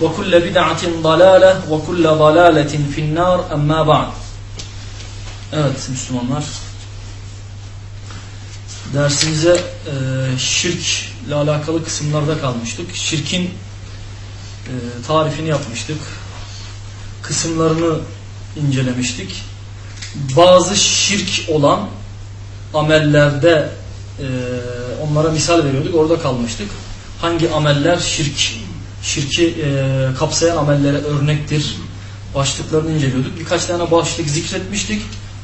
وكل بدعة ضلالة وكل ضلالة في النار أما بعد Evet Müslümanlar dersimize e, şirkle alakalı kısımlarda kalmıştık. Şirkin e, tarifini yapmıştık. Kısımlarını incelemiştik. Bazı şirk olan amellerde e, onlara misal veriyorduk. Orada kalmıştık. Hangi ameller şirk şirki e, kapsayan amellere örnektir. Başlıklarını inceliyorduk. Birkaç tane başlık zikretmiştik.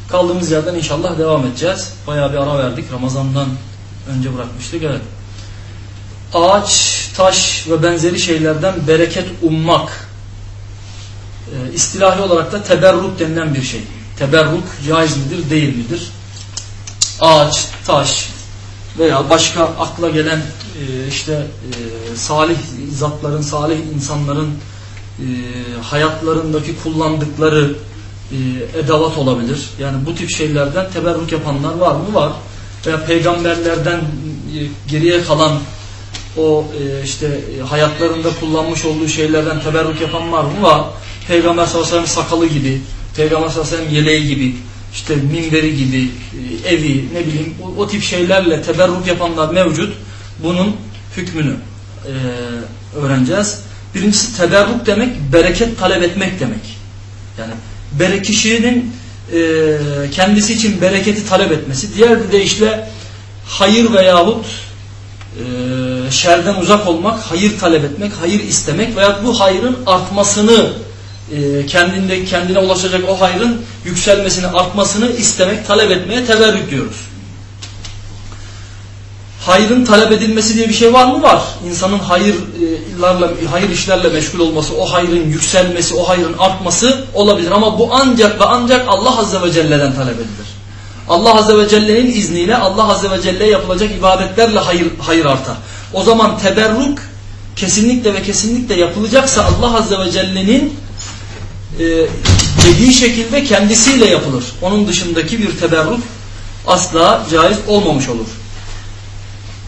Kaldığımız yerden inşallah devam edeceğiz. Bayağı bir ara verdik. Ramazan'dan önce bırakmıştık. Evet. Ağaç, taş ve benzeri şeylerden bereket ummak. E, istilahi olarak da teberruk denilen bir şey. Teberruk caiz midir, değil midir? Ağaç, taş veya başka akla gelen e, işte e, salih zatların, salih insanların e, hayatlarındaki kullandıkları e, edavat olabilir. Yani bu tip şeylerden teberruk yapanlar var mı? Var. Veya peygamberlerden geriye kalan o işte hayatlarında kullanmış olduğu şeylerden teberruk yapan var mı? Var. Peygamber sallallahu aleyhi ve sellem sakalı gibi, Peygamber sallallahu aleyhi ve sellem yeleği gibi, işte minberi gibi, evi, ne bileyim o, o tip şeylerle teberruk yapanlar mevcut. Bunun hükmünü e, öğreneceğiz. Birincisi teberruk demek bereket talep etmek demek. Yani bere kişinin e, kendisi için bereketi talep etmesi. Diğer bir deyişle hayır veyahut e, şerden uzak olmak, hayır talep etmek, hayır istemek veya bu hayrın artmasını e, kendinde kendine ulaşacak o hayrın yükselmesini, artmasını istemek, talep etmeye teberrük diyoruz hayrın talep edilmesi diye bir şey var mı? Var. İnsanın hayırlarla, hayır işlerle meşgul olması, o hayrın yükselmesi, o hayrın artması olabilir. Ama bu ancak ve ancak Allah Azze ve Celle'den talep edilir. Allah Azze ve Celle'nin izniyle Allah Azze ve Celle'ye yapılacak ibadetlerle hayır, hayır artar. O zaman teberruk kesinlikle ve kesinlikle yapılacaksa Allah Azze ve Celle'nin e, dediği şekilde kendisiyle yapılır. Onun dışındaki bir teberruk asla caiz olmamış olur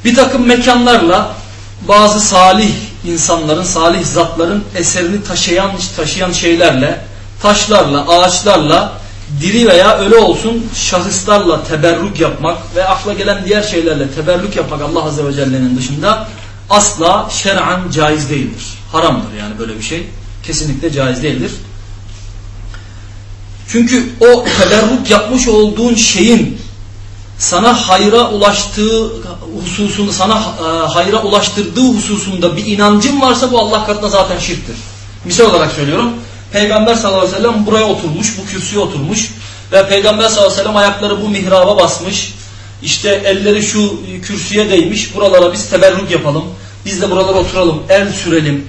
bir takım mekanlarla bazı salih insanların, salih zatların eserini taşıyan, taşıyan şeylerle, taşlarla, ağaçlarla, diri veya ölü olsun şahıslarla teberrük yapmak ve akla gelen diğer şeylerle teberrük yapmak Allah Azze ve Celle'nin dışında asla şer'an caiz değildir. Haramdır yani böyle bir şey. Kesinlikle caiz değildir. Çünkü o teberrük yapmış olduğun şeyin sana hayra ulaştığı hususunu sana e, hayra ulaştırdığı hususunda bir inancın varsa bu Allah katında zaten şirktir. Misal olarak söylüyorum. Peygamber sallallahu aleyhi ve sellem buraya oturmuş, bu kürsüye oturmuş ve Peygamber sallallahu aleyhi ve sellem ayakları bu mihraba basmış. İşte elleri şu kürsüye değmiş. Buralara biz teberrük yapalım. Biz de buralara oturalım, el sürelim.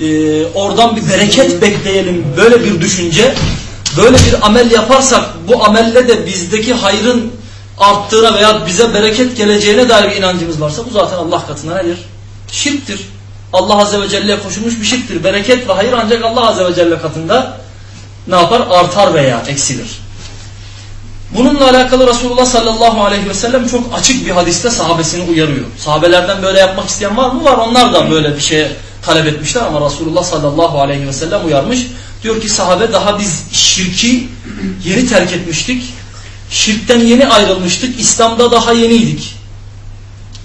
Ee, oradan bir bereket bekleyelim. Böyle bir düşünce, böyle bir amel yaparsak bu amelle de bizdeki hayrın arttığına veya bize bereket geleceğine dair bir inancımız varsa bu zaten Allah katında nedir? Şirktir. Allah Azze ve Celle'ye koşulmuş bir şirktir. Bereket ve hayır ancak Allah Azze ve Celle katında ne yapar? Artar veya eksilir. Bununla alakalı Resulullah sallallahu aleyhi ve sellem çok açık bir hadiste sahabesini uyarıyor. Sahabelerden böyle yapmak isteyen var mı? Var. Onlar da böyle bir şeye talep etmişler ama Resulullah sallallahu aleyhi ve sellem uyarmış. Diyor ki sahabe daha biz şirki yeni terk etmiştik. Şirkten yeni ayrılmıştık. İslam'da daha yeniydik.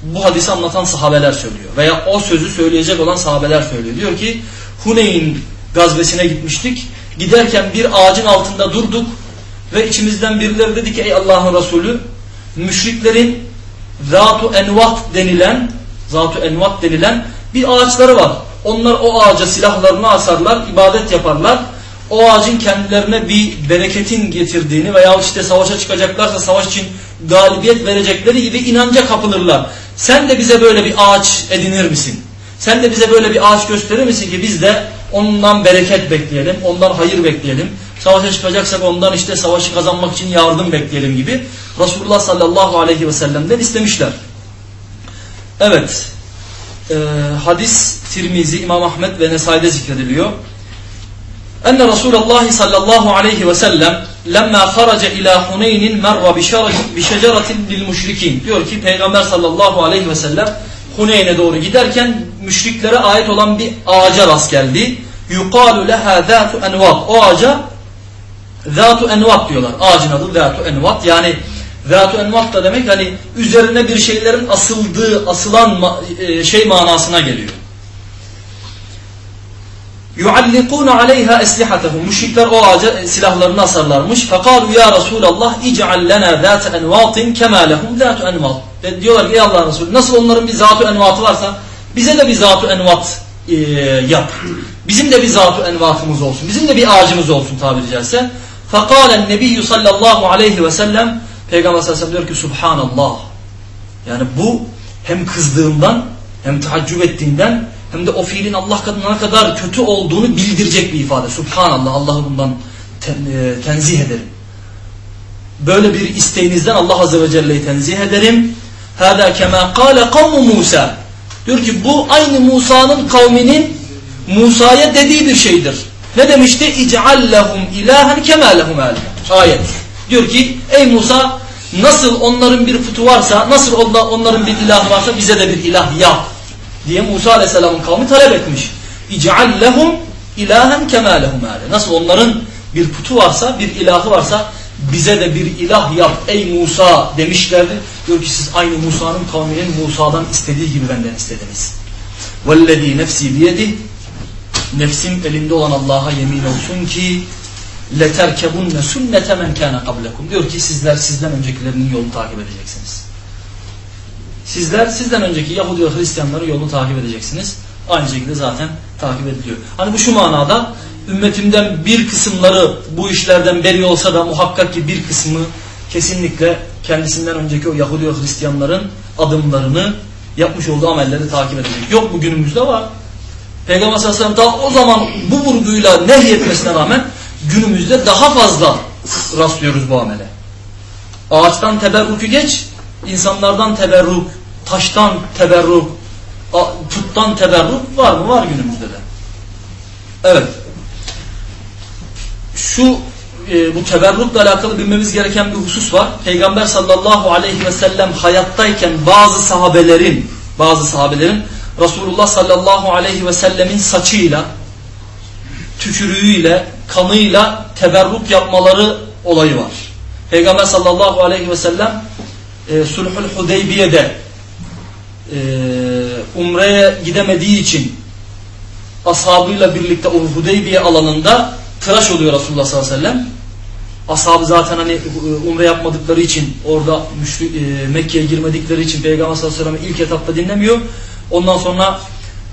Bu hadisi anlatan sahabeler söylüyor. Veya o sözü söyleyecek olan sahabeler söylüyor. Diyor ki Huneyn gazvesine gitmiştik. Giderken bir ağacın altında durduk ve içimizden birileri dedi ki ey Allah'ın Resulü müşriklerin zatu envat denilen zatu envat denilen bir ağaçları var. Onlar o ağaca silahlarını asarlar, ibadet yaparlar. O ağacın kendilerine bir bereketin getirdiğini veya işte savaşa çıkacaklarsa savaş için galibiyet verecekleri gibi inanca kapılırlar. Sen de bize böyle bir ağaç edinir misin? Sen de bize böyle bir ağaç gösterir misin ki biz de ondan bereket bekleyelim, ondan hayır bekleyelim. Savaşa çıkacaksak ondan işte savaşı kazanmak için yardım bekleyelim gibi Resulullah sallallahu aleyhi ve sellem'den istemişler. Evet, e, hadis Tirmizi, İmam Ahmet ve Nesai'de zikrediliyor. Enne Resulullah sallallahu aleyhi ve sellem lemma faraca ila Huneynin merra bi şeceratin lil müşrikin. Diyor ki Peygamber sallallahu aleyhi ve sellem Huneyn'e doğru giderken müşriklere ait olan bir ağaca rast geldi. Yukalu leha zatu envat. O ağaca zatu envat diyorlar. Ağacın adı zatu envat. Yani zatu envat da demek hani üzerine bir şeylerin asıldığı, asılan e, şey manasına geliyor. يُعَلِّقُونَ عَلَيْهَا اَسْلِحَتَهُمْ Müşrikler o ağaca silahlarını asarlarmış. فَقَالُوا يَا رَسُولَ اللّٰهِ اِجْعَلْ لَنَا ذَاتَ اَنْوَاطٍ كَمَا لَهُمْ ذَاتُ اَنْوَاطٍ Ve diyorlar ki ey Allah'ın Resulü nasıl onların bir zatu envatı varsa bize de bir zatu envat e, yap. Bizim de bir zatu envatımız olsun. Bizim de bir ağacımız olsun tabiri caizse. فَقَالَ النَّبِيُّ sallallahu aleyhi ve sellem Peygamber sallallahu aleyhi ve sellem diyor ki Subhanallah. Yani bu hem kızdığından hem tahaccüp ettiğinden hem de o fiilin Allah katına kadar kötü olduğunu bildirecek bir ifade. Subhanallah Allah'ı bundan ten, e, tenzih ederim. Böyle bir isteğinizden Allah Azze ve Celle'yi tenzih ederim. Hâdâ kemâ kâle kavmu Musa. Diyor ki bu aynı Musa'nın kavminin Musa'ya dediği bir şeydir. Ne demişti? İc'al lehum ilahen kemâ lehum Ayet. Diyor ki ey Musa nasıl onların bir putu varsa, nasıl onların bir ilahı varsa bize de bir ilah yap diye Musa Aleyhisselam'ın kavmi talep etmiş. İc'al lehum ilahen kemalehum ale. Nasıl onların bir putu varsa, bir ilahı varsa bize de bir ilah yap ey Musa demişlerdi. Diyor ki siz aynı Musa'nın kavminin Musa'dan istediği gibi benden istediniz. Vellezî nefsî biyedih nefsim elimde olan Allah'a yemin olsun ki leterkebunne sünnete men kâne kablekum. Diyor ki sizler sizden öncekilerinin yolunu takip edeceksiniz. Sizler sizden önceki Yahudi ve Hristiyanların yolunu takip edeceksiniz. Aynı şekilde zaten takip ediliyor. Hani bu şu manada ümmetimden bir kısımları bu işlerden beri olsa da muhakkak ki bir kısmı kesinlikle kendisinden önceki o Yahudi ve Hristiyanların adımlarını yapmış olduğu amelleri takip edecek. Yok bu günümüzde var. Peygamber sallallahu aleyhi ve sellem daha o zaman bu vurguyla nehyetmesine rağmen günümüzde daha fazla rastlıyoruz bu amele. Ağaçtan teberruku geç, insanlardan teberruk, taştan teberruk, puttan teberruk var mı? Var günümüzde de. Evet. Şu e, bu teberrukla alakalı bilmemiz gereken bir husus var. Peygamber sallallahu aleyhi ve sellem hayattayken bazı sahabelerin bazı sahabelerin Resulullah sallallahu aleyhi ve sellemin saçıyla tükürüğüyle, kanıyla teberruk yapmaları olayı var. Peygamber sallallahu aleyhi ve sellem e, Sulhul Hudeybiye'de e, Umre'ye gidemediği için ashabıyla birlikte o Hudeybiye alanında tıraş oluyor Resulullah sallallahu aleyhi ve sellem. Ashabı zaten hani e, umre yapmadıkları için orada e, Mekke'ye girmedikleri için Peygamber sallallahu aleyhi ve sellem ilk etapta dinlemiyor. Ondan sonra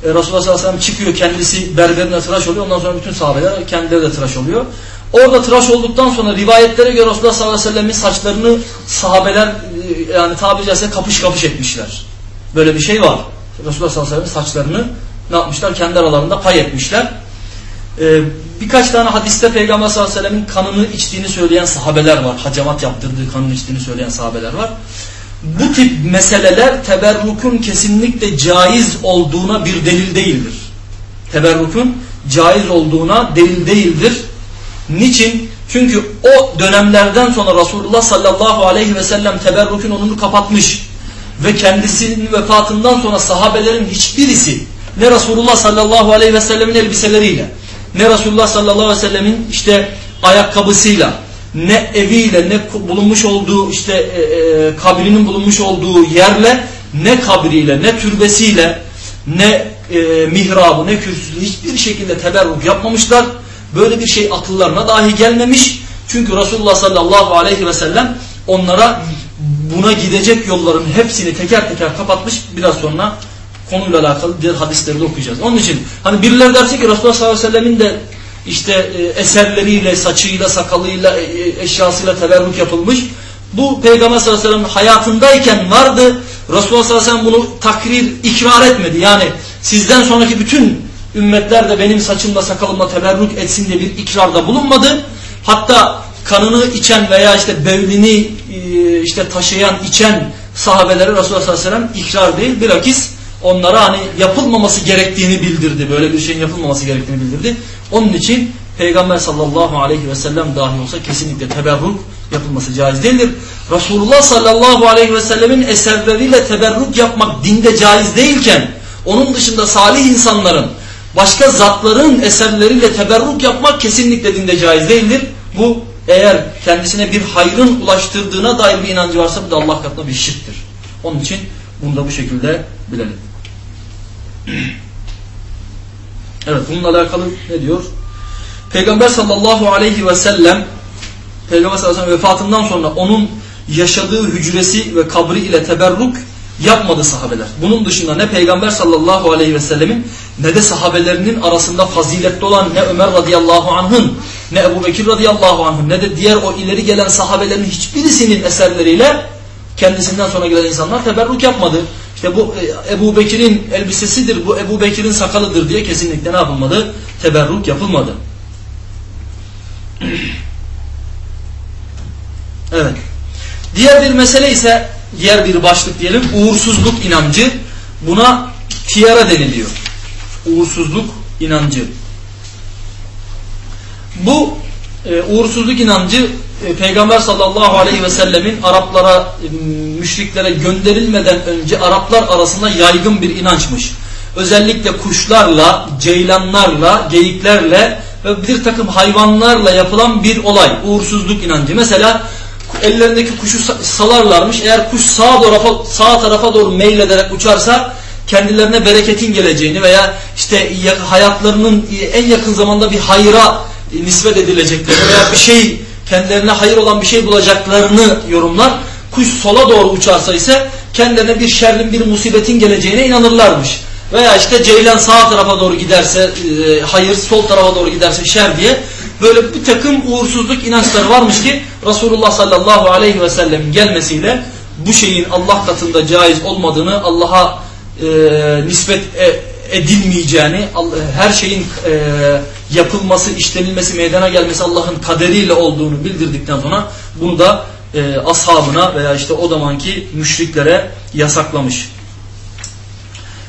e, Resulullah sallallahu aleyhi ve sellem çıkıyor kendisi berberine tıraş oluyor. Ondan sonra bütün sahabeler kendileri de tıraş oluyor. Orada tıraş olduktan sonra rivayetlere göre Resulullah sallallahu aleyhi ve sellemin saçlarını sahabeler yani tabiri caizse kapış kapış etmişler. Böyle bir şey var. Resulullah sallallahu aleyhi ve sellem saçlarını ne yapmışlar? Kendi aralarında pay etmişler. Ee, birkaç tane hadiste Peygamber sallallahu aleyhi ve sellemin kanını içtiğini söyleyen sahabeler var. Hacamat yaptırdığı kanını içtiğini söyleyen sahabeler var. Bu tip meseleler teberrukun kesinlikle caiz olduğuna bir delil değildir. Teberrukun caiz olduğuna delil değildir. Niçin? Çünkü o dönemlerden sonra Resulullah sallallahu aleyhi ve sellem teberrukun onunu kapatmış ve kendisinin vefatından sonra sahabelerin hiçbirisi ne Resulullah sallallahu aleyhi ve sellemin elbiseleriyle, ne Resulullah sallallahu aleyhi ve sellemin işte ayakkabısıyla, ne eviyle, ne bulunmuş olduğu işte e, e, kabrinin bulunmuş olduğu yerle, ne kabriyle, ne türbesiyle, ne e, mihrabı, ne kürsüsü hiçbir şekilde teberruk yapmamışlar. Böyle bir şey akıllarına dahi gelmemiş. Çünkü Resulullah sallallahu aleyhi ve sellem onlara buna gidecek yolların hepsini teker teker kapatmış. Biraz sonra konuyla alakalı diğer hadisleri de okuyacağız. Onun için hani birileri derse ki Resulullah sallallahu aleyhi ve sellemin de işte e, eserleriyle, saçıyla, sakalıyla, e, e, eşyasıyla teberruk yapılmış. Bu Peygamber sallallahu aleyhi ve sellem hayatındayken vardı. Resulullah sallallahu aleyhi ve sellem bunu takrir, ikrar etmedi. Yani sizden sonraki bütün ümmetler de benim saçımla sakalımla teberruk etsin diye bir ikrarda bulunmadı. Hatta kanını içen veya işte bevlini işte taşıyan, içen sahabelere Resulullah sallallahu aleyhi ve sellem ikrar değil. Bilakis onlara hani yapılmaması gerektiğini bildirdi. Böyle bir şeyin yapılmaması gerektiğini bildirdi. Onun için Peygamber sallallahu aleyhi ve sellem dahi olsa kesinlikle teberruk yapılması caiz değildir. Resulullah sallallahu aleyhi ve sellemin eserleriyle teberruk yapmak dinde caiz değilken onun dışında salih insanların başka zatların eserleriyle teberruk yapmak kesinlikle dinde caiz değildir. Bu eğer kendisine bir hayrın ulaştırdığına dair bir inancı varsa bu da Allah katında bir şirktir. Onun için bunu da bu şekilde bilelim. Evet bununla alakalı ne diyor? Peygamber sallallahu aleyhi ve sellem Peygamber sallallahu aleyhi ve sellem vefatından sonra onun yaşadığı hücresi ve kabri ile teberruk yapmadı sahabeler. Bunun dışında ne Peygamber sallallahu aleyhi ve sellemin ne de sahabelerinin arasında faziletli olan ne Ömer radıyallahu anh'ın ne Ebu Bekir radıyallahu anh'ın ne de diğer o ileri gelen sahabelerin hiçbirisinin eserleriyle kendisinden sonra gelen insanlar teberruk yapmadı. İşte bu e, Ebu Bekir'in elbisesidir, bu Ebu Bekir'in sakalıdır diye kesinlikle ne yapılmadı? Teberruk yapılmadı. Evet. Diğer bir mesele ise, diğer bir başlık diyelim, uğursuzluk inancı. Buna tiyara deniliyor. Uğursuzluk inancı. Bu e, uğursuzluk inancı e, Peygamber sallallahu aleyhi ve sellemin Araplara, e, müşriklere gönderilmeden önce Araplar arasında yaygın bir inançmış. Özellikle kuşlarla, ceylanlarla, geyiklerle ve bir takım hayvanlarla yapılan bir olay. Uğursuzluk inancı. Mesela ellerindeki kuşu salarlarmış. Eğer kuş sağa doğru sağa tarafa doğru meylederek uçarsa kendilerine bereketin geleceğini veya işte hayatlarının en yakın zamanda bir hayra nispet edileceklerini veya bir şey kendilerine hayır olan bir şey bulacaklarını yorumlar. Kuş sola doğru uçarsa ise kendilerine bir şerrin bir musibetin geleceğine inanırlarmış. Veya işte ceylan sağ tarafa doğru giderse e, hayır, sol tarafa doğru giderse şer diye böyle bir takım uğursuzluk inançları varmış ki Resulullah sallallahu aleyhi ve sellem gelmesiyle bu şeyin Allah katında caiz olmadığını, Allah'a e, nispet e, edilmeyeceğini, her şeyin e, yapılması, işlenilmesi, meydana gelmesi Allah'ın kaderiyle olduğunu bildirdikten sonra bunu da e, ashabına veya işte o zamanki müşriklere yasaklamış.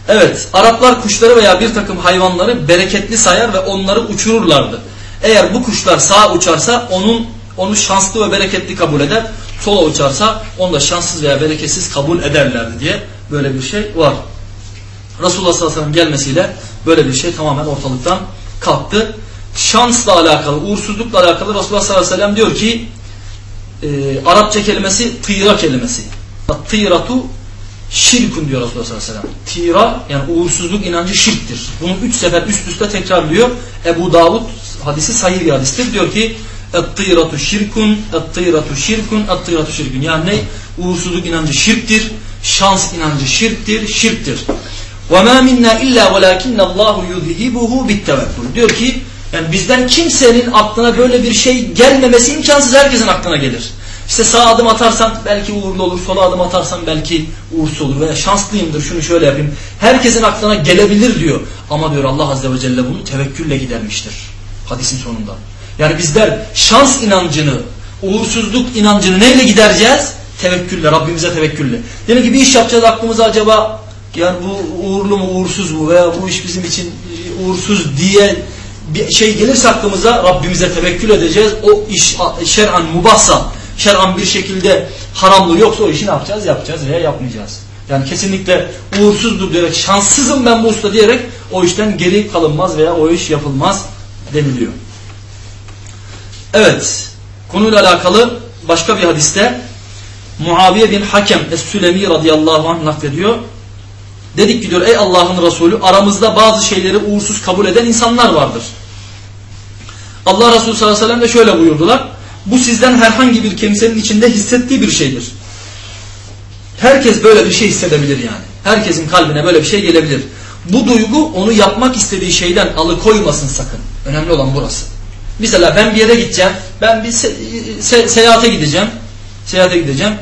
Evet, Araplar kuşları veya bir takım hayvanları bereketli sayar ve onları uçururlardı. Eğer bu kuşlar sağa uçarsa onun onu şanslı ve bereketli kabul eder. Sola uçarsa onu da şanssız veya bereketsiz kabul ederlerdi diye böyle bir şey var. Resulullah sallallahu aleyhi ve sellem gelmesiyle böyle bir şey tamamen ortalıktan kalktı. Şansla alakalı, uğursuzlukla alakalı Resulullah sallallahu aleyhi ve sellem diyor ki e, Arapça kelimesi tıyra kelimesi. Tıyratu şirkun diyor Resulullah sallallahu aleyhi ve sellem. Tira yani uğursuzluk inancı şirktir. Bunu üç sefer üst üste tekrarlıyor. Ebu Davud hadisi sahih bir hadistir. Diyor ki Et-tıyratü şirkun, et-tıyratü şirkun, et-tıyratü şirkun. Yani ne? Uğursuzluk inancı şirktir, şans inancı şirktir, şirktir. وَمَا مِنَّا اِلَّا وَلَاكِنَّ اللّٰهُ يُذْهِبُهُ بِالتَّوَكُّلِ Diyor ki yani bizden kimsenin aklına böyle bir şey gelmemesi imkansız herkesin aklına gelir. İşte sağ adım atarsan belki uğurlu olur, sola adım atarsan belki uğursuz olur veya şanslıyımdır şunu şöyle yapayım. Herkesin aklına gelebilir diyor. Ama diyor Allah Azze ve Celle bunu tevekkülle gidermiştir. Hadisin sonunda. Yani bizler şans inancını, uğursuzluk inancını neyle gidereceğiz? Tevekkülle, Rabbimize tevekkülle. Demek ki bir iş yapacağız aklımıza acaba yani bu uğurlu mu uğursuz mu veya bu iş bizim için uğursuz diye bir şey gelirse aklımıza Rabbimize tevekkül edeceğiz. O iş şer'an mubahsa, şer'an bir şekilde haramlığı yoksa o işi ne yapacağız? Yapacağız veya yapmayacağız. Yani kesinlikle uğursuzdur diyerek, şanssızım ben bu usta diyerek o işten geri kalınmaz veya o iş yapılmaz deniliyor. Evet, konuyla alakalı başka bir hadiste Muaviye bin Hakem Es-Sülemi radıyallahu anh naklediyor. Dedik ki diyor ey Allah'ın Resulü aramızda bazı şeyleri uğursuz kabul eden insanlar vardır. Allah Resulü sallallahu aleyhi ve sellem de şöyle buyurdular. Bu sizden herhangi bir kimsenin içinde hissettiği bir şeydir. Herkes böyle bir şey hissedebilir yani. Herkesin kalbine böyle bir şey gelebilir. Bu duygu onu yapmak istediği şeyden alıkoymasın sakın. Önemli olan burası. Mesela ben bir yere gideceğim. Ben bir se se seyahate gideceğim. Seyahate gideceğim.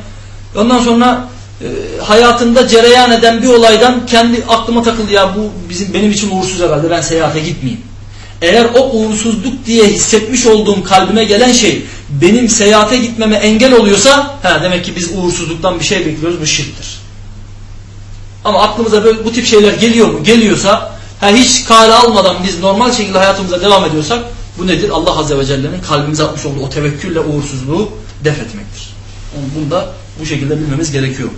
Ondan sonra hayatında cereyan eden bir olaydan kendi aklıma takıldı ya bu bizim benim için uğursuz herhalde ben seyahate gitmeyeyim. Eğer o uğursuzluk diye hissetmiş olduğum kalbime gelen şey benim seyahate gitmeme engel oluyorsa ha demek ki biz uğursuzluktan bir şey bekliyoruz bu şirktir. Ama aklımıza böyle bu tip şeyler geliyor mu? Geliyorsa ha hiç kale almadan biz normal şekilde hayatımıza devam ediyorsak bu nedir? Allah Azze ve Celle'nin kalbimize atmış olduğu o tevekkülle uğursuzluğu def etmektir. Bunu da bu şekilde bilmemiz gerekiyor.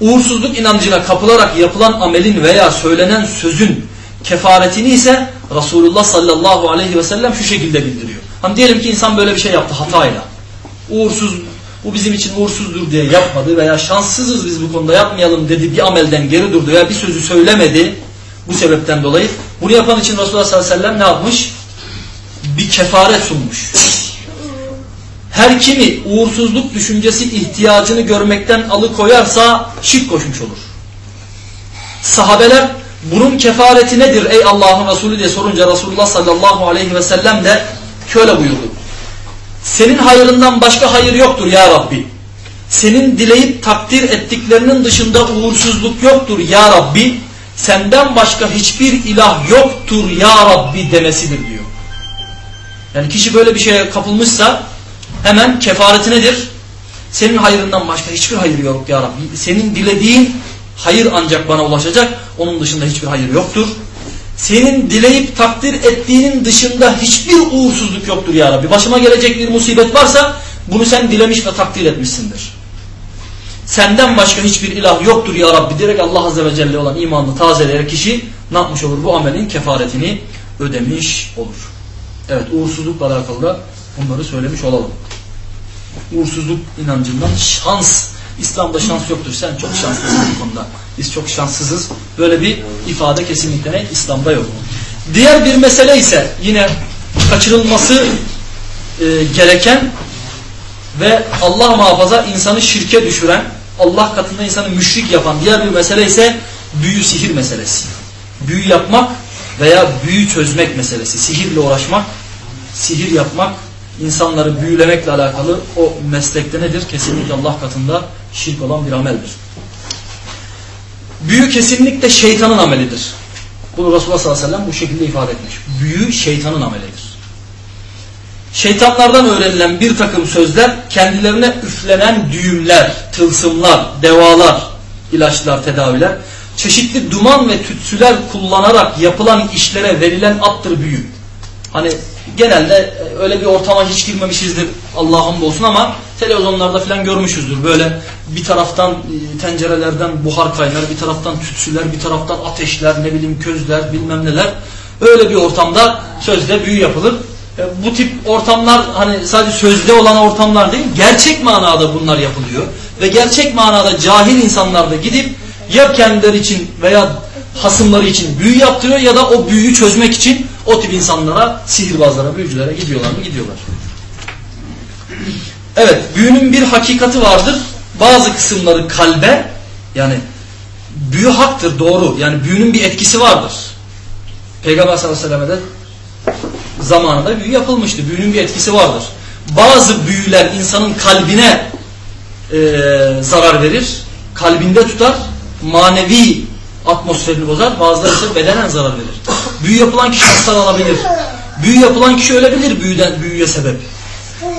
Uğursuzluk inancına kapılarak yapılan amelin veya söylenen sözün kefaretini ise Resulullah sallallahu aleyhi ve sellem şu şekilde bildiriyor. Hani diyelim ki insan böyle bir şey yaptı hatayla. Uğursuz, bu bizim için uğursuzdur diye yapmadı veya şanssızız biz bu konuda yapmayalım dedi bir amelden geri durdu veya bir sözü söylemedi bu sebepten dolayı. Bunu yapan için Resulullah sallallahu aleyhi ve sellem ne yapmış? Bir kefaret sunmuş. Her kimi uğursuzluk düşüncesi ihtiyacını görmekten alıkoyarsa şirk koşmuş olur. Sahabeler bunun kefareti nedir ey Allah'ın Resulü diye sorunca Resulullah sallallahu aleyhi ve sellem de şöyle buyurdu. Senin hayırından başka hayır yoktur ya Rabbi. Senin dileyip takdir ettiklerinin dışında uğursuzluk yoktur ya Rabbi. Senden başka hiçbir ilah yoktur ya Rabbi demesidir diyor. Yani kişi böyle bir şeye kapılmışsa hemen kefareti nedir? Senin hayırından başka hiçbir hayır yok ya Rabbi. Senin dilediğin hayır ancak bana ulaşacak. Onun dışında hiçbir hayır yoktur. Senin dileyip takdir ettiğinin dışında hiçbir uğursuzluk yoktur ya Rabbi. Başıma gelecek bir musibet varsa bunu sen dilemiş ve takdir etmişsindir. Senden başka hiçbir ilah yoktur ya Rabbi diyerek Allah Azze ve Celle olan imanını tazeleyerek kişi ne yapmış olur? Bu amelin kefaretini ödemiş olur. Evet uğursuzlukla alakalı da bunları söylemiş olalım. Uğursuzluk inancından şans. İslam'da şans yoktur. Sen çok şanslısın bu konuda. Biz çok şanssızız. Böyle bir ifade kesinlikle ne? İslam'da yok. Diğer bir mesele ise yine kaçırılması e, gereken ve Allah muhafaza insanı şirke düşüren, Allah katında insanı müşrik yapan diğer bir mesele ise büyü sihir meselesi. Büyü yapmak veya büyü çözmek meselesi. Sihirle uğraşmak, sihir yapmak, insanları büyülemekle alakalı o meslekte nedir? Kesinlikle Allah katında şirk olan bir ameldir. Büyü kesinlikle şeytanın amelidir. Bunu Resulullah sallallahu aleyhi ve sellem bu şekilde ifade etmiş. Büyü şeytanın amelidir. Şeytanlardan öğrenilen bir takım sözler kendilerine üflenen düğümler, tılsımlar, devalar, ilaçlar, tedaviler, çeşitli duman ve tütsüler kullanarak yapılan işlere verilen attır büyü. Hani genelde e, öyle bir ortama hiç girmemişizdir Allah'ım olsun ama televizyonlarda falan görmüşüzdür. Böyle bir taraftan e, tencerelerden buhar kaynar, bir taraftan tütsüler, bir taraftan ateşler, ne bileyim közler, bilmem neler. Öyle bir ortamda sözde büyü yapılır. E, bu tip ortamlar hani sadece sözde olan ortamlar değil, gerçek manada bunlar yapılıyor. Ve gerçek manada cahil insanlar da gidip ya kendileri için veya hasımları için büyü yaptırıyor ya da o büyüyü çözmek için o tip insanlara, sihirbazlara, büyücülere gidiyorlar mı? Gidiyorlar. Evet, büyünün bir hakikati vardır. Bazı kısımları kalbe, yani büyü haktır, doğru. Yani büyünün bir etkisi vardır. Peygamber sallallahu aleyhi ve sellem'e zamanında büyü yapılmıştı. Büyünün bir etkisi vardır. Bazı büyüler insanın kalbine e, zarar verir. Kalbinde tutar. Manevi atmosferini bozar. Bazıları ise bedenen zarar verir. Büyü yapılan kişi hastalanabilir. Büyü yapılan kişi ölebilir büyüden, büyüye sebep.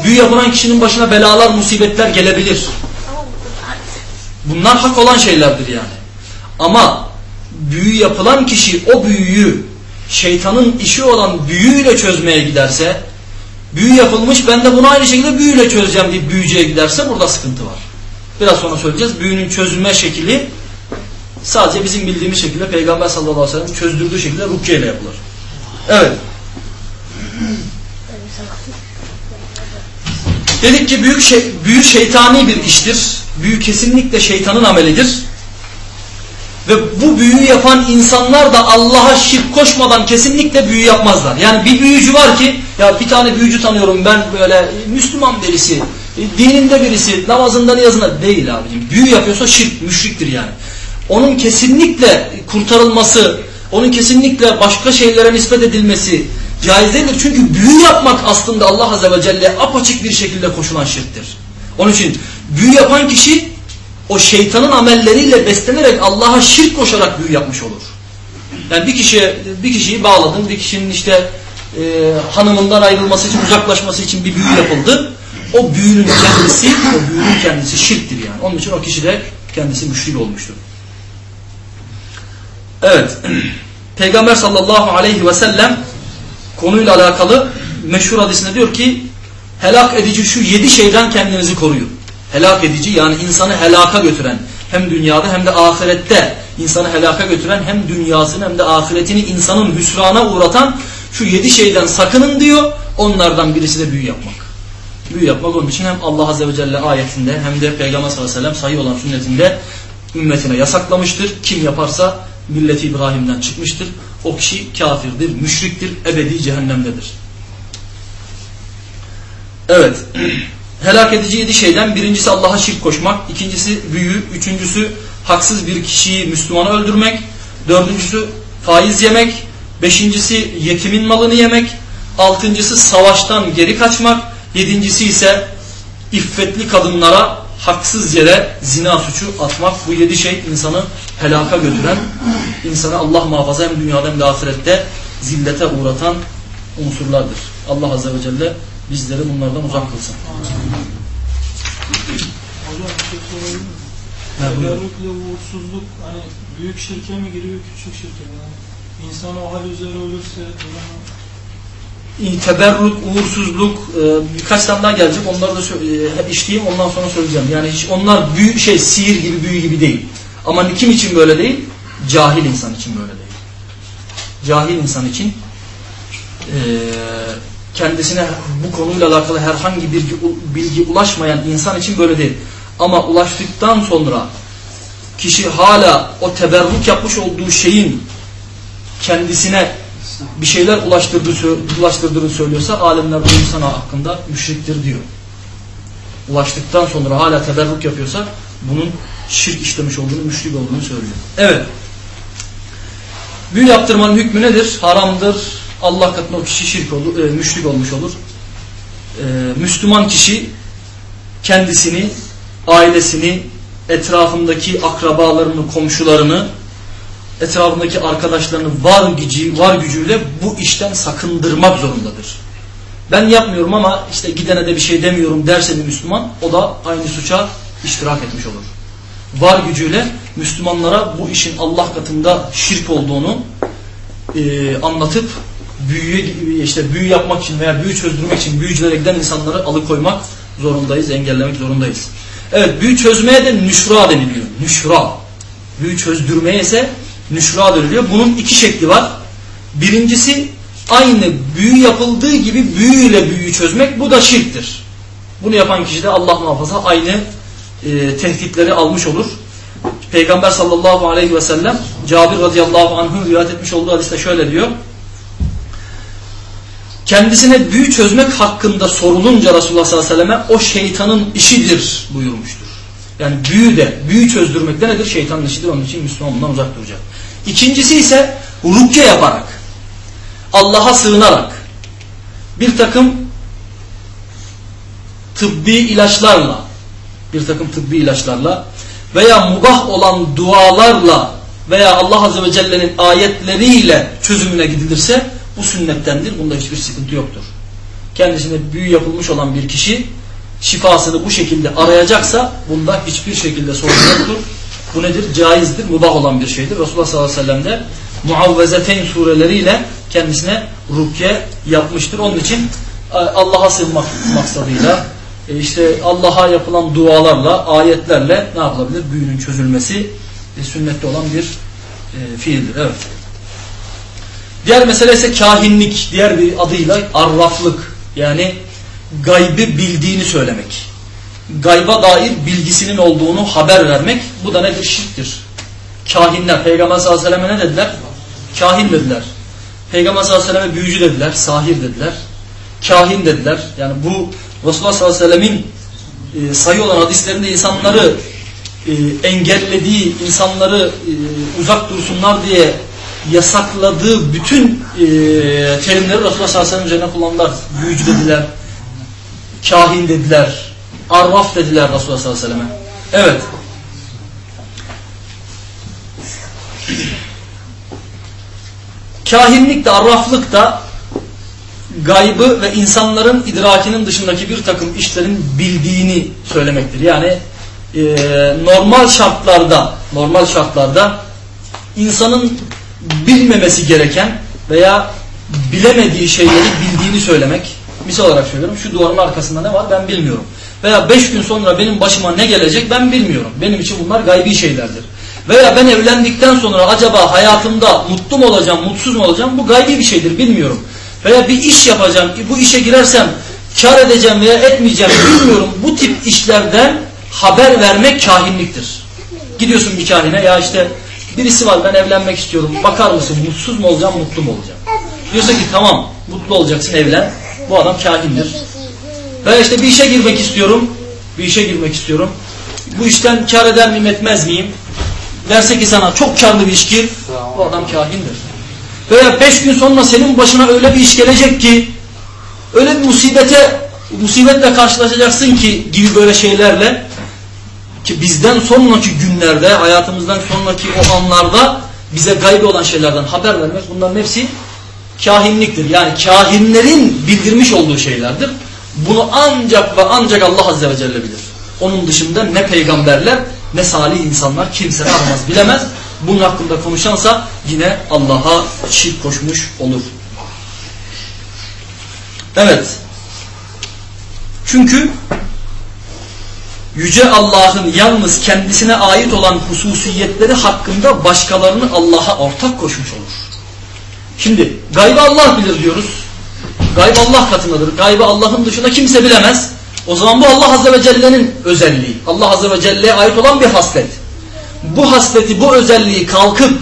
Büyü yapılan kişinin başına belalar, musibetler gelebilir. Bunlar hak olan şeylerdir yani. Ama büyü yapılan kişi o büyüyü şeytanın işi olan büyüyle çözmeye giderse, büyü yapılmış ben de bunu aynı şekilde büyüyle çözeceğim diye büyücüye giderse burada sıkıntı var. Biraz sonra söyleyeceğiz. Büyünün çözülme şekli sadece bizim bildiğimiz şekilde Peygamber sallallahu aleyhi ve sellem çözdürdüğü şekilde rukiye ile yapılır. Evet. Dedik ki büyük şey, büyü şeytani bir iştir. Büyü kesinlikle şeytanın amelidir. Ve bu büyüyü yapan insanlar da Allah'a şirk koşmadan kesinlikle büyü yapmazlar. Yani bir büyücü var ki ya bir tane büyücü tanıyorum ben böyle Müslüman birisi, dininde birisi, namazında niyazında değil abicim. Büyü yapıyorsa şirk, müşriktir yani. Onun kesinlikle kurtarılması, onun kesinlikle başka şeylere nispet edilmesi caiz değildir. Çünkü büyü yapmak aslında Allah Azze ve Celle apaçık bir şekilde koşulan şirktir. Onun için büyü yapan kişi o şeytanın amelleriyle beslenerek Allah'a şirk koşarak büyü yapmış olur. Yani bir kişiye bir kişiyi bağladın, bir kişinin işte e, hanımından ayrılması için, uzaklaşması için bir büyü yapıldı. O büyünün kendisi, o büyünün kendisi şirktir yani. Onun için o kişi de kendisi müşrik olmuştur. Evet. Peygamber sallallahu aleyhi ve sellem konuyla alakalı meşhur hadisinde diyor ki helak edici şu yedi şeyden kendinizi koruyun. Helak edici yani insanı helaka götüren hem dünyada hem de ahirette insanı helaka götüren hem dünyasını hem de ahiretini insanın hüsrana uğratan şu yedi şeyden sakının diyor. Onlardan birisi de büyü yapmak. Büyü yapmak onun için hem Allah Azze ve Celle ayetinde hem de Peygamber sallallahu aleyhi ve sellem sahih olan sünnetinde ümmetine yasaklamıştır. Kim yaparsa milleti İbrahim'den çıkmıştır. O kişi kafirdir, müşriktir, ebedi cehennemdedir. Evet. Helak edici yedi şeyden birincisi Allah'a şirk koşmak, ikincisi büyü, üçüncüsü haksız bir kişiyi Müslümanı öldürmek, dördüncüsü faiz yemek, beşincisi yetimin malını yemek, altıncısı savaştan geri kaçmak, yedincisi ise iffetli kadınlara haksız yere zina suçu atmak. Bu yedi şey insanı helaka götüren, insanı Allah muhafaza hem dünyada hem de ahirette zillete uğratan unsurlardır. Allah Azze ve Celle bizleri bunlardan uzak kılsın. Hocam bir şey uğursuzluk hani büyük şirke mi giriyor küçük şirke mi? Yani insan o hal üzere ölürse teberrük, uğursuzluk e, birkaç tane daha gelecek. Onları da hep işleyeyim ondan sonra söyleyeceğim. Yani hiç onlar büyü şey sihir gibi büyü gibi değil. Ama kim için böyle değil? Cahil insan için böyle değil. Cahil insan için e, kendisine bu konuyla alakalı herhangi bir bilgi ulaşmayan insan için böyle değil. Ama ulaştıktan sonra kişi hala o teberrük yapmış olduğu şeyin kendisine bir şeyler ulaştırdığı, ulaştırdığını söylüyorsa alimler bu insan hakkında müşriktir diyor. Ulaştıktan sonra hala teberrük yapıyorsa bunun şirk işlemiş olduğunu, müşrik olduğunu söylüyor. Evet. Büyü yaptırmanın hükmü nedir? Haramdır. Allah katında o kişi şirk olur, e, müşrik olmuş olur. E, Müslüman kişi kendisini, ailesini, etrafındaki akrabalarını, komşularını, etrafındaki arkadaşlarını var gücü, var gücüyle bu işten sakındırmak zorundadır. Ben yapmıyorum ama işte gidene de bir şey demiyorum derse bir Müslüman o da aynı suça iştirak etmiş olur. Var gücüyle Müslümanlara bu işin Allah katında şirk olduğunu e, anlatıp büyüye, işte büyü yapmak için veya büyü çözdürmek için büyücülere giden insanları alıkoymak zorundayız, engellemek zorundayız. Evet büyü çözmeye de nüşra deniliyor. Nüşra. Büyü çözdürmeye ise nüşra deniliyor. Bunun iki şekli var. Birincisi aynı büyü yapıldığı gibi büyüyle büyüyü çözmek. Bu da şirktir. Bunu yapan kişi de Allah muhafaza aynı e, tehditleri almış olur. Peygamber sallallahu aleyhi ve sellem Cabir radıyallahu anh'ın rivayet etmiş olduğu hadiste şöyle diyor. Kendisine büyü çözmek hakkında sorulunca Resulullah sallallahu aleyhi ve selleme o şeytanın işidir buyurmuştur. Yani büyü de, büyü çözdürmek de nedir? Şeytanın işidir. Onun için Müslüman bundan uzak duracak. İkincisi ise rukye yaparak, Allah'a sığınarak, bir takım tıbbi ilaçlarla, bir takım tıbbi ilaçlarla veya mubah olan dualarla veya Allah Azze ve Celle'nin ayetleriyle çözümüne gidilirse bu sünnettendir. Bunda hiçbir sıkıntı yoktur. Kendisine büyü yapılmış olan bir kişi şifasını bu şekilde arayacaksa bunda hiçbir şekilde sorun yoktur. Bu nedir? Caizdir, mubah olan bir şeydir. Resulullah sallallahu aleyhi ve sellem de muavvezeteyn sureleriyle kendisine rukye yapmıştır. Onun için Allah'a sığınmak maksadıyla e, işte Allah'a yapılan dualarla, ayetlerle ne yapılabilir? Büyünün çözülmesi e, sünnette olan bir e, fiildir. Evet. Diğer mesele ise kahinlik. Diğer bir adıyla arraflık. Yani gaybı bildiğini söylemek. Gayba dair bilgisinin olduğunu haber vermek. Bu da nedir? Şirktir. Kahinler. Peygamber sallallahu aleyhi ve selleme ne dediler? Kahin dediler. Peygamber sallallahu aleyhi ve selleme büyücü dediler. Sahir dediler. Kahin dediler. Yani bu Resulullah sallallahu aleyhi ve sellemin e, sayı olan hadislerinde insanları e, engellediği, insanları e, uzak dursunlar diye yasakladığı bütün e, terimleri Resulullah sallallahu aleyhi ve sellem üzerine kullandılar. Büyücü dediler, kahin dediler, arraf dediler Resulullah sallallahu aleyhi ve selleme. Evet. Kahinlik de arraflık da gaybı ve insanların idrakinin dışındaki bir takım işlerin bildiğini söylemektir. Yani e, normal şartlarda normal şartlarda insanın bilmemesi gereken veya bilemediği şeyleri bildiğini söylemek. Misal olarak söylüyorum şu duvarın arkasında ne var ben bilmiyorum. Veya beş gün sonra benim başıma ne gelecek ben bilmiyorum. Benim için bunlar gaybi şeylerdir. Veya ben evlendikten sonra acaba hayatımda mutlu mu olacağım, mutsuz mu olacağım bu gaybi bir şeydir bilmiyorum. Veya bir iş yapacağım, bu işe girersem kar edeceğim veya etmeyeceğim bilmiyorum. Bu tip işlerden haber vermek kahinliktir. Gidiyorsun bir kahine ya işte birisi var ben evlenmek istiyorum bakar mısın mutsuz mu olacağım mutlu mu olacağım. Diyorsa ki tamam mutlu olacaksın evlen bu adam kahindir. Veya işte bir işe girmek istiyorum bir işe girmek istiyorum. Bu işten kar eder miyim etmez miyim? Derse ki sana çok karlı bir iş gir bu adam kahindir. Veya beş gün sonra senin başına öyle bir iş gelecek ki öyle bir musibete musibetle karşılaşacaksın ki gibi böyle şeylerle ki bizden sonraki günlerde hayatımızdan sonraki o anlarda bize gaybi olan şeylerden haber vermek bunların hepsi kahinliktir. Yani kahinlerin bildirmiş olduğu şeylerdir. Bunu ancak ve ancak Allah Azze ve Celle bilir. Onun dışında ne peygamberler ne salih insanlar kimse aramaz bilemez. Bunun hakkında konuşansa yine Allah'a şirk koşmuş olur. Evet. Çünkü Yüce Allah'ın yalnız kendisine ait olan hususiyetleri hakkında başkalarını Allah'a ortak koşmuş olur. Şimdi gaybı Allah bilir diyoruz. Gayb Allah katındadır. Gaybı Allah'ın dışında kimse bilemez. O zaman bu Allah Azze ve Celle'nin özelliği. Allah Azze ve Celle'ye ait olan bir haslet. Bu hasleti, bu özelliği kalkıp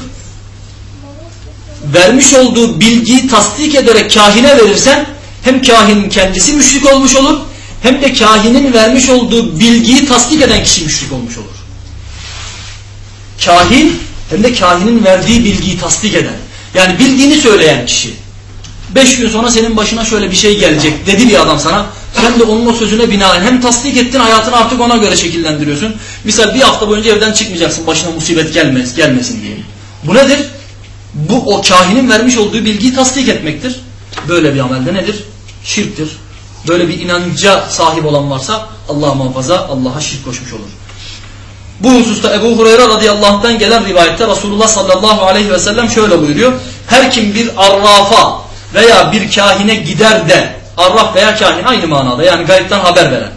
vermiş olduğu bilgiyi tasdik ederek kahine verirsen hem kahinin kendisi müşrik olmuş olur hem de kahinin vermiş olduğu bilgiyi tasdik eden kişi müşrik olmuş olur. Kahin hem de kahinin verdiği bilgiyi tasdik eden. Yani bildiğini söyleyen kişi. Beş gün sonra senin başına şöyle bir şey gelecek dedi bir adam sana. Sen de onun o sözüne binaen hem tasdik ettin hayatını artık ona göre şekillendiriyorsun. Misal bir hafta boyunca evden çıkmayacaksın başına musibet gelmez, gelmesin diye. Bu nedir? Bu o kahinin vermiş olduğu bilgiyi tasdik etmektir. Böyle bir amelde nedir? Şirktir. Böyle bir inanca sahip olan varsa Allah muhafaza Allah'a şirk koşmuş olur. Bu hususta Ebu Hureyre radıyallahu gelen rivayette Resulullah sallallahu aleyhi ve sellem şöyle buyuruyor. Her kim bir arrafa veya bir kahine gider de arraf veya kahin aynı manada yani gayipten haber veren.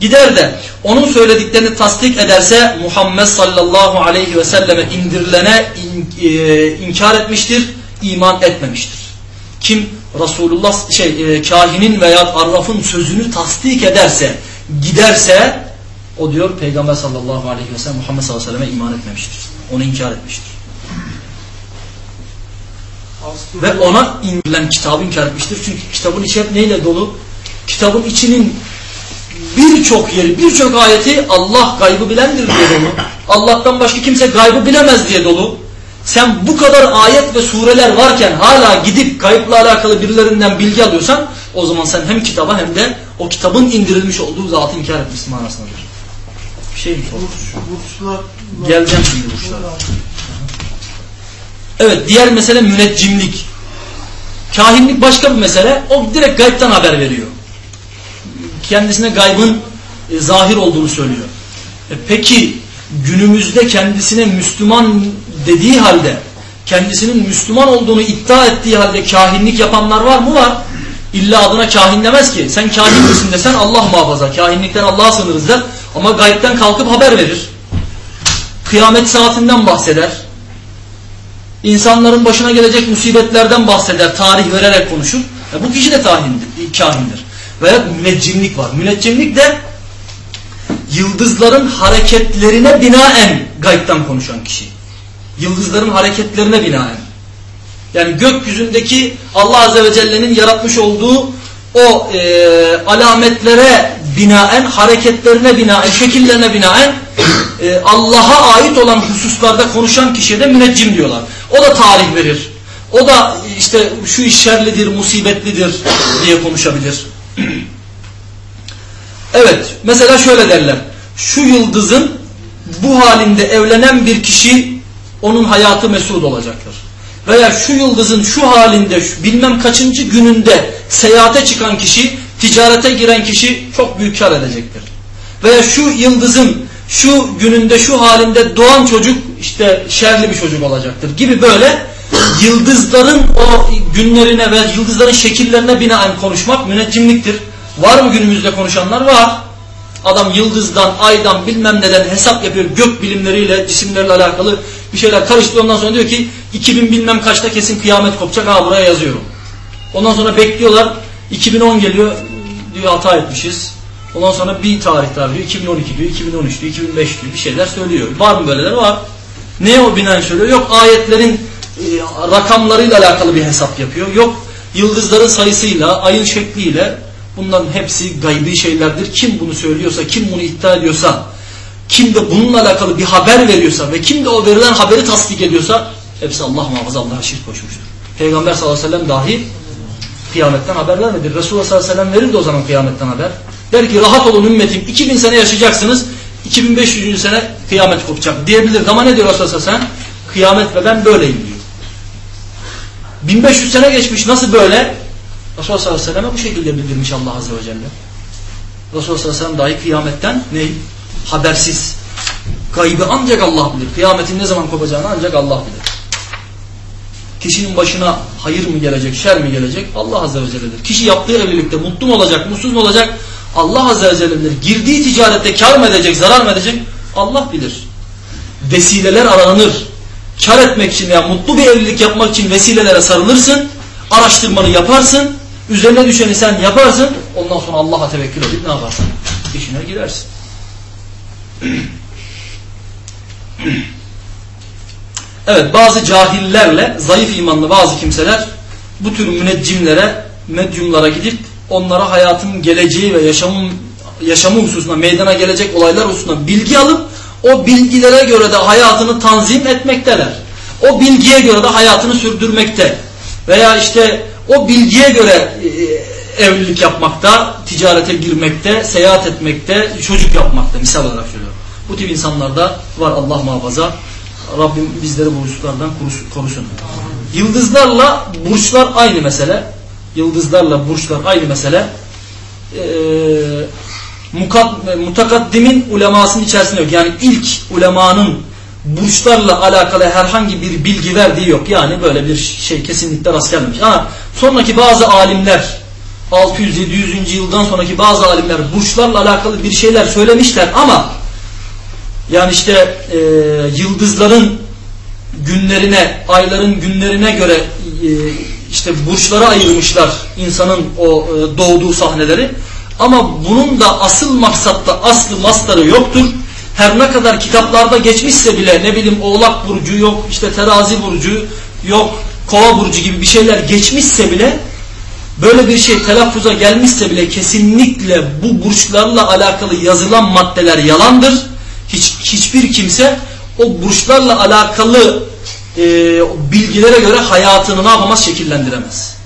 Gider de onun söylediklerini tasdik ederse Muhammed sallallahu aleyhi ve selleme indirilene in, e, inkar etmiştir, iman etmemiştir. Kim Resulullah şey e, kahinin veya arrafın sözünü tasdik ederse, giderse o diyor Peygamber sallallahu aleyhi ve sellem Muhammed sallallahu aleyhi ve selleme iman etmemiştir. Onu inkar etmiştir. Ve ona indirilen kitabı inkar etmiştir. Çünkü kitabın içi hep neyle dolu? Kitabın içinin birçok yeri, birçok ayeti Allah gaybı bilendir diye dolu. Allah'tan başka kimse gaybı bilemez diye dolu. Sen bu kadar ayet ve sureler varken hala gidip kayıpla alakalı birilerinden bilgi alıyorsan o zaman sen hem kitaba hem de o kitabın indirilmiş olduğu zatı inkar etmişsin manasındadır. Bir şey mi sordun? Geleceğim şimdi burçlara. Evet diğer mesele müneccimlik. Kahinlik başka bir mesele. O direkt gaybtan haber veriyor. Kendisine gaybın e, zahir olduğunu söylüyor. E, peki günümüzde kendisine Müslüman dediği halde kendisinin Müslüman olduğunu iddia ettiği halde kahinlik yapanlar var mı? Var. İlla adına kahin demez ki. Sen kahin misin desen Allah muhafaza. Kahinlikten Allah'a sınırız der. Ama gaybden kalkıp haber verir. Kıyamet saatinden bahseder. İnsanların başına gelecek musibetlerden bahseder. Tarih vererek konuşur. E bu kişi de tahindir, kahindir. Veya müneccimlik var. Müneccimlik de yıldızların hareketlerine binaen gaybden konuşan kişi. Yıldızların hareketlerine binaen. Yani gökyüzündeki Allah Azze ve Celle'nin yaratmış olduğu o e, alametlere binaen, hareketlerine binaen, şekillerine binaen e, Allah'a ait olan hususlarda konuşan kişiye de müneccim diyorlar. O da tarih verir. O da işte şu iş şerlidir, musibetlidir diye konuşabilir. evet, mesela şöyle derler. Şu yıldızın bu halinde evlenen bir kişi onun hayatı mesut olacaktır. Veya şu yıldızın şu halinde bilmem kaçıncı gününde seyahate çıkan kişi, ticarete giren kişi çok büyük kar edecektir. Veya şu yıldızın şu gününde şu halinde doğan çocuk işte şerli bir çocuk olacaktır gibi böyle yıldızların o günlerine ve yıldızların şekillerine binaen konuşmak müneccimliktir. Var mı günümüzde konuşanlar? Var. Adam yıldızdan, aydan bilmem neden hesap yapıyor. Gök bilimleriyle, cisimlerle alakalı bir şeyler karıştırıyor. Ondan sonra diyor ki 2000 bilmem kaçta kesin kıyamet kopacak. Ha buraya yazıyorum. Ondan sonra bekliyorlar. 2010 geliyor. Diyor hata etmişiz. Ondan sonra bir tarih daha diyor. 2012 diyor, 2013 diyor, 2005 diyor. Bir şeyler söylüyor. Var mı böyleler? Var. Ne o binaen söylüyor? Yok ayetlerin e, rakamlarıyla alakalı bir hesap yapıyor. Yok yıldızların sayısıyla, ayın şekliyle bunların hepsi gaybi şeylerdir. Kim bunu söylüyorsa, kim bunu iddia ediyorsa, kim de bununla alakalı bir haber veriyorsa ve kim de o verilen haberi tasdik ediyorsa hepsi Allah muhafaza Allah'a şirk koşmuştur. Peygamber sallallahu aleyhi ve sellem dahi kıyametten haber vermedi. Resulullah sallallahu aleyhi ve sellem verirdi o zaman kıyametten haber. Der ki rahat olun ümmetim 2000 sene yaşayacaksınız 2500. sene kıyamet kopacak diyebilir. Ama ne diyor Resulullah sellem? Kıyamet ve ben böyleyim diyor. 1500 sene geçmiş nasıl böyle? Resulullah sallallahu aleyhi ve bu şekilde bildirmiş Allah azze ve celle. Resulullah sallallahu aleyhi ve sellem dahi kıyametten ne? Habersiz. Gaybı ancak Allah bilir. Kıyametin ne zaman kopacağını ancak Allah bilir. Kişinin başına hayır mı gelecek, şer mi gelecek? Allah Azze ve Celle'dir. Kişi yaptığı evlilikte mutlu mu olacak, mutsuz mu olacak? Allah Azze ve Celle'dir. Girdiği ticarette kar mı edecek, zarar mı edecek? Allah bilir. Vesileler aranır. Kar etmek için veya mutlu bir evlilik yapmak için vesilelere sarılırsın. Araştırmanı yaparsın. Üzerine düşeni sen yaparsın. Ondan sonra Allah'a tevekkül edip ne yaparsın? İşine girersin. Evet bazı cahillerle zayıf imanlı bazı kimseler bu tür müneccimlere, medyumlara gidip onlara hayatın geleceği ve yaşamın yaşamı hususunda meydana gelecek olaylar hususunda bilgi alıp o bilgilere göre de hayatını tanzim etmekteler. O bilgiye göre de hayatını sürdürmekte. Veya işte o bilgiye göre e, evlilik yapmakta, ticarete girmekte, seyahat etmekte, çocuk yapmakta misal olarak söylüyorum. Bu tip insanlarda var Allah muhafaza. Rabbim bizleri bu hususlardan korusun. Yıldızlarla burçlar aynı mesele. Yıldızlarla burçlar aynı mesele. Ee, mutakaddimin ulemasının içerisinde yok. Yani ilk ulemanın burçlarla alakalı herhangi bir bilgi verdiği yok. Yani böyle bir şey kesinlikle rast gelmemiş. Ha, sonraki bazı alimler 600-700. yıldan sonraki bazı alimler burçlarla alakalı bir şeyler söylemişler ama yani işte e, yıldızların günlerine, ayların günlerine göre e, işte burçlara ayırmışlar insanın o e, doğduğu sahneleri. Ama bunun da asıl maksatta aslı mastarı yoktur. Her ne kadar kitaplarda geçmişse bile ne bileyim oğlak burcu yok, işte terazi burcu yok, kova burcu gibi bir şeyler geçmişse bile böyle bir şey telaffuza gelmişse bile kesinlikle bu burçlarla alakalı yazılan maddeler yalandır hiç, hiçbir kimse o burçlarla alakalı e, bilgilere göre hayatını ne yapamaz şekillendiremez.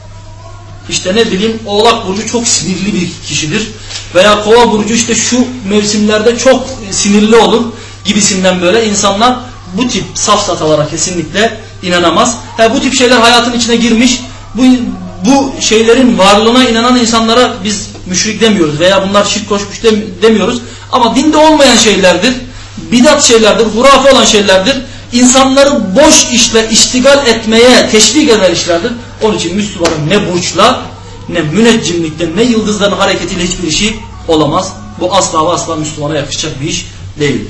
İşte ne bileyim oğlak burcu çok sinirli bir kişidir. Veya kova burcu işte şu mevsimlerde çok sinirli olur gibisinden böyle insanlar bu tip safsatalara kesinlikle inanamaz. Ha, bu tip şeyler hayatın içine girmiş. Bu, bu şeylerin varlığına inanan insanlara biz müşrik demiyoruz veya bunlar şirk koşmuş demiyoruz. Ama dinde olmayan şeylerdir bidat şeylerdir, hurafe olan şeylerdir. İnsanları boş işle iştigal etmeye teşvik eden işlerdir. Onun için Müslümanın ne burçla, ne müneccimlikte ne yıldızların hareketiyle hiçbir işi olamaz. Bu asla ve asla Müslümana yakışacak bir iş değil.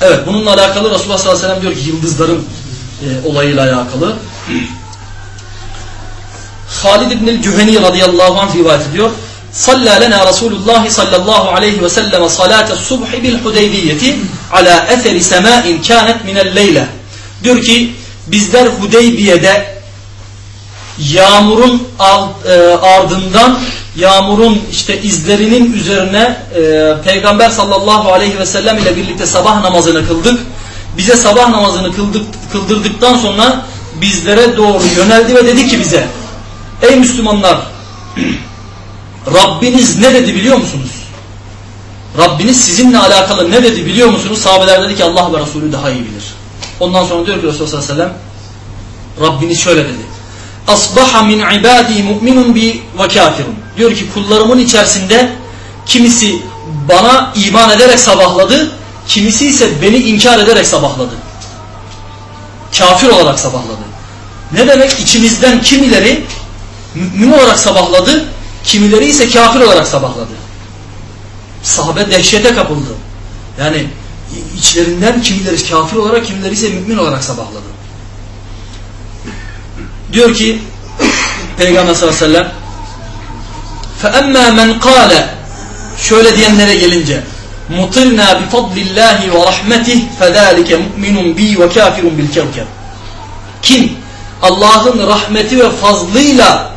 Evet bununla alakalı Resulullah sallallahu aleyhi ve sellem diyor ki yıldızların e, olayıyla alakalı. Halid İbn-i Cüheni radıyallahu anh rivayet ediyor. Salla lena Resulullah sallallahu aleyhi ve sellem salate subhi bil hudeybiyeti ala eseri sema'in kânet minel leyle. Diyor ki bizler Hudeybiye'de yağmurun e, ardından yağmurun işte izlerinin üzerine e, Peygamber sallallahu aleyhi ve sellem ile birlikte sabah namazını kıldık. Bize sabah namazını kıldık, kıldırdıktan sonra bizlere doğru yöneldi ve dedi ki bize Ey Müslümanlar Rabbiniz ne dedi biliyor musunuz? Rabbiniz sizinle alakalı ne dedi biliyor musunuz? Sahabeler dedi ki Allah ve Resulü daha iyi bilir. Ondan sonra diyor ki Resulullah sallallahu aleyhi ve sellem Rabbiniz şöyle dedi. Asbaha min ibadi mu'minun bi ve kafirun. Diyor ki kullarımın içerisinde kimisi bana iman ederek sabahladı, kimisi ise beni inkar ederek sabahladı. Kafir olarak sabahladı. Ne demek? İçimizden kimileri mümin olarak sabahladı, kimileri ise kafir olarak sabahladı. Sahabe dehşete kapıldı. Yani içlerinden kimileri kafir olarak, kimileri ise mümin olarak sabahladı. Diyor ki Peygamber sallallahu aleyhi ve sellem فَأَمَّا مَنْ قَالَ Şöyle diyenlere gelince مُطِرْنَا بِفَضْلِ اللّٰهِ وَرَحْمَتِهِ فَذَٰلِكَ مُؤْمِنٌ بِي وَكَافِرٌ بِالْكَوْكَبِ Kim Allah'ın rahmeti ve fazlıyla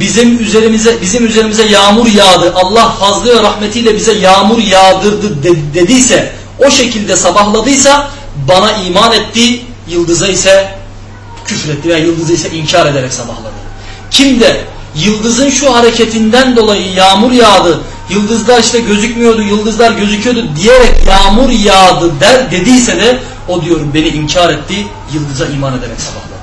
bizim üzerimize bizim üzerimize yağmur yağdı. Allah fazlı ve rahmetiyle bize yağmur yağdırdı dediyse, o şekilde sabahladıysa bana iman etti, yıldıza ise küfretti veya yıldızı ise inkar ederek sabahladı. Kim de yıldızın şu hareketinden dolayı yağmur yağdı, yıldızlar işte gözükmüyordu, yıldızlar gözüküyordu diyerek yağmur yağdı der, dediyse de o diyor beni inkar etti, yıldıza iman ederek sabahladı.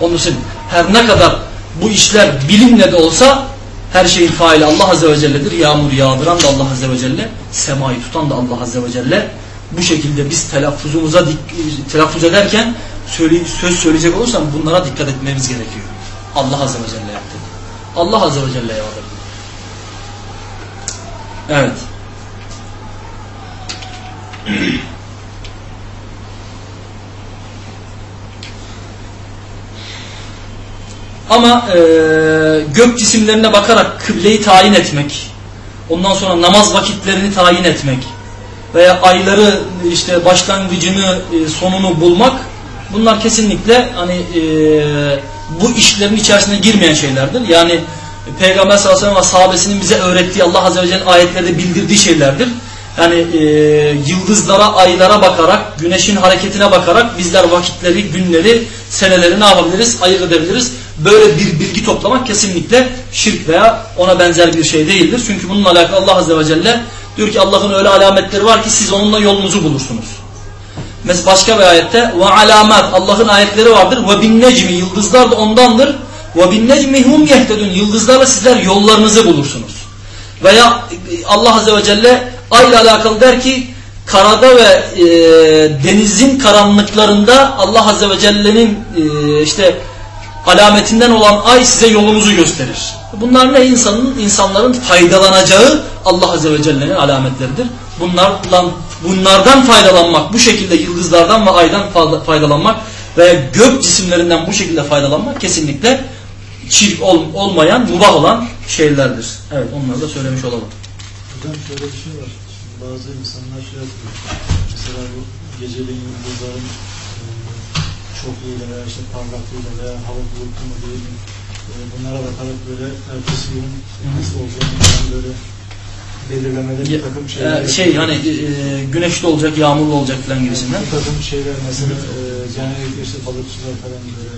Onun için her ne kadar bu işler bilimle de olsa her şeyin faili Allah Azze ve Celle'dir. Yağmur yağdıran da Allah Azze ve Celle, semayı tutan da Allah Azze ve Celle. Bu şekilde biz telaffuzumuza telaffuz ederken söz söyleyecek olursam bunlara dikkat etmemiz gerekiyor. Allah Azze ve Celle yaptı. Allah Azze ve Celle yaptı. Evet. Ama e, gök cisimlerine bakarak kıbleyi tayin etmek, ondan sonra namaz vakitlerini tayin etmek veya ayları işte başlangıcını, e, sonunu bulmak bunlar kesinlikle hani e, bu işlerin içerisine girmeyen şeylerdir. Yani Peygamber sallallahu aleyhi ve sellem ve sahabesinin bize öğrettiği Allah azze ve celle'nin ayetlerde bildirdiği şeylerdir. Yani e, yıldızlara, aylara bakarak, güneşin hareketine bakarak bizler vakitleri, günleri, seneleri ne yapabiliriz? Ayırt edebiliriz. Böyle bir bilgi toplamak kesinlikle şirk veya ona benzer bir şey değildir. Çünkü bununla alakalı Allah azze ve celle diyor ki Allah'ın öyle alametleri var ki siz onunla yolunuzu bulursunuz. Mesela başka bir ayette ve alamat Allah'ın ayetleri vardır. Ve bin necmi yıldızlar da ondandır. Ve bin necmi hum yehtedun yıldızlarla sizler yollarınızı bulursunuz. Veya Allah azze ve celle ayla alakalı der ki karada ve e, denizin karanlıklarında Allah azze ve celle'nin e, işte alametinden olan ay size yolunuzu gösterir. Bunlar ne insanın insanların faydalanacağı Allah azze ve celle'nin alametleridir. Bunlardan bunlardan faydalanmak, bu şekilde yıldızlardan ve aydan faydalanmak veya gök cisimlerinden bu şekilde faydalanmak kesinlikle çirk ol, olmayan, mubah olan şeylerdir. Evet onları da söylemiş olalım. Hocam şöyle bir şey var. Şimdi bazı insanlar şey yapıyor. Mesela bu geceleyin yıldızların e, çokluğuyla veya işte parlaklığıyla veya hava bulutlu mu değil mi e, bunlara bakarak böyle ertesi günün nasıl olacağını böyle belirlemede bir takım şeyler. Ee, şey hani e, güneşli olacak, yağmurlu olacak falan gibisinden. Bir takım şeyler mesela e, genellikle işte balıkçılar falan böyle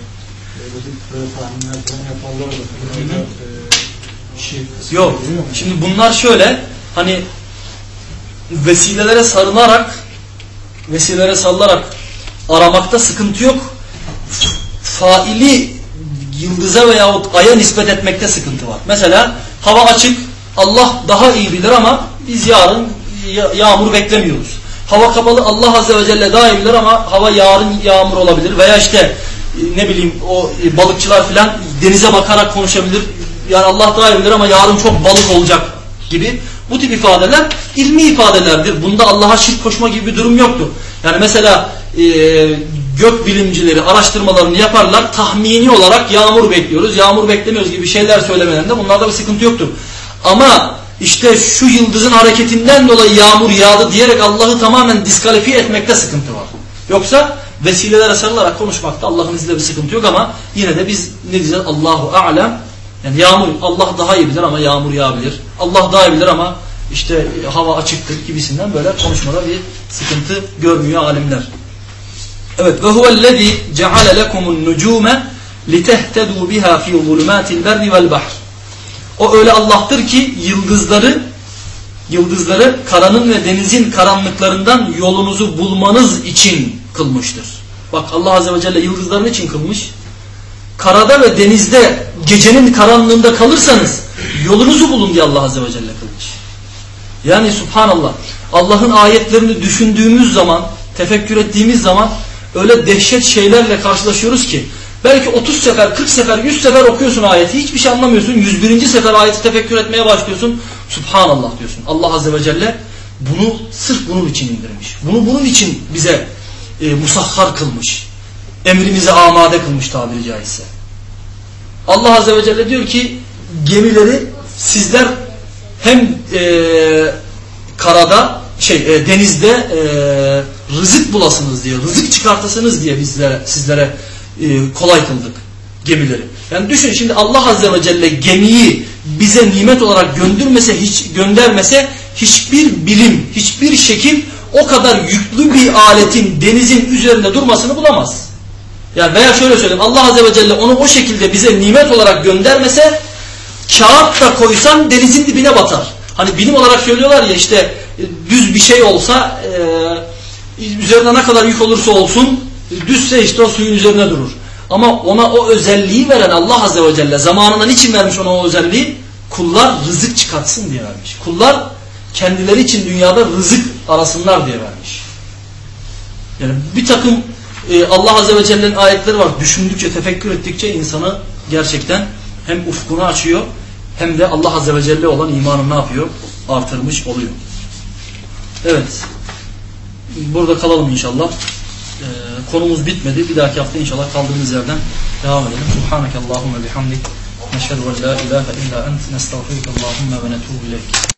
e, böyle, böyle tahminler falan yaparlar da. E, şey, Yok. Şimdi bunlar şöyle hani vesilelere sarılarak vesilelere sarılarak aramakta sıkıntı yok. Faili yıldıza veyahut aya nispet etmekte sıkıntı var. Mesela hava açık Allah daha iyi bilir ama biz yarın yağmur beklemiyoruz. Hava kapalı Allah Azze ve Celle daha iyi bilir ama hava yarın yağmur olabilir. Veya işte e, ne bileyim o e, balıkçılar filan denize bakarak konuşabilir. Yani Allah daha iyi bilir ama yarın çok balık olacak gibi. Bu tip ifadeler ilmi ifadelerdir. Bunda Allah'a şirk koşma gibi bir durum yoktur. Yani mesela e, gök bilimcileri araştırmalarını yaparlar. Tahmini olarak yağmur bekliyoruz. Yağmur beklemiyoruz gibi şeyler söylemelerinde bunlarda bir sıkıntı yoktur. Ama işte şu yıldızın hareketinden dolayı yağmur yağdı diyerek Allah'ı tamamen diskalifiye etmekte sıkıntı var. Yoksa vesilelere sarılarak konuşmakta Allah'ın izniyle bir sıkıntı yok ama yine de biz ne diyeceğiz? Allahu alem. Yani yağmur Allah daha iyi bilir ama yağmur yağabilir. Allah daha iyi bilir ama işte hava açıktır gibisinden böyle konuşmada bir sıkıntı görmüyor alimler. Evet ve huvellezî ceale lekumun nucûme litehtedû biha fî zulumâtil berri vel bahr. O öyle Allah'tır ki yıldızları yıldızları karanın ve denizin karanlıklarından yolunuzu bulmanız için kılmıştır. Bak Allah Azze ve Celle yıldızların için kılmış. Karada ve denizde gecenin karanlığında kalırsanız yolunuzu bulun diye Allah Azze ve Celle kılmış. Yani subhanallah Allah'ın ayetlerini düşündüğümüz zaman, tefekkür ettiğimiz zaman öyle dehşet şeylerle karşılaşıyoruz ki belki 30 sefer, 40 sefer, 100 sefer okuyorsun ayeti hiçbir şey anlamıyorsun. 101. sefer ayeti tefekkür etmeye başlıyorsun. Subhanallah diyorsun. Allah Azze ve Celle bunu sırf bunun için indirmiş. Bunu bunun için bize e, musahhar kılmış. Emrimize amade kılmış tabiri caizse. Allah Azze ve Celle diyor ki gemileri sizler hem e, karada şey e, denizde e, rızık bulasınız diye, rızık çıkartasınız diye bizlere sizlere e, kolay kıldık gemileri. Yani düşün şimdi Allah Azze ve Celle gemiyi bize nimet olarak göndermese hiç göndermese hiçbir bilim, hiçbir şekil o kadar yüklü bir aletin denizin üzerinde durmasını bulamaz. Yani veya şöyle söyleyeyim Allah Azze ve Celle onu o şekilde bize nimet olarak göndermese kağıt da koysan denizin dibine batar. Hani bilim olarak söylüyorlar ya işte düz bir şey olsa e, üzerine ne kadar yük olursa olsun düzse işte o suyun üzerine durur. Ama ona o özelliği veren Allah Azze ve Celle zamanında niçin vermiş ona o özelliği? Kullar rızık çıkartsın diye vermiş. Kullar kendileri için dünyada rızık arasınlar diye vermiş. Yani bir takım e, Allah Azze ve Celle'nin ayetleri var. Düşündükçe, tefekkür ettikçe insanı gerçekten hem ufkunu açıyor hem de Allah Azze ve Celle olan imanını ne yapıyor? Artırmış oluyor. Evet. Burada kalalım inşallah. Ee, konumuz bitmedi. Bir dahaki hafta inşallah kaldığımız yerden devam edelim. Subhaneke Allahümme bihamdik. Neşhedü en la ilahe illa ent. Nestağfirüke Allahümme ve netubu ileyk.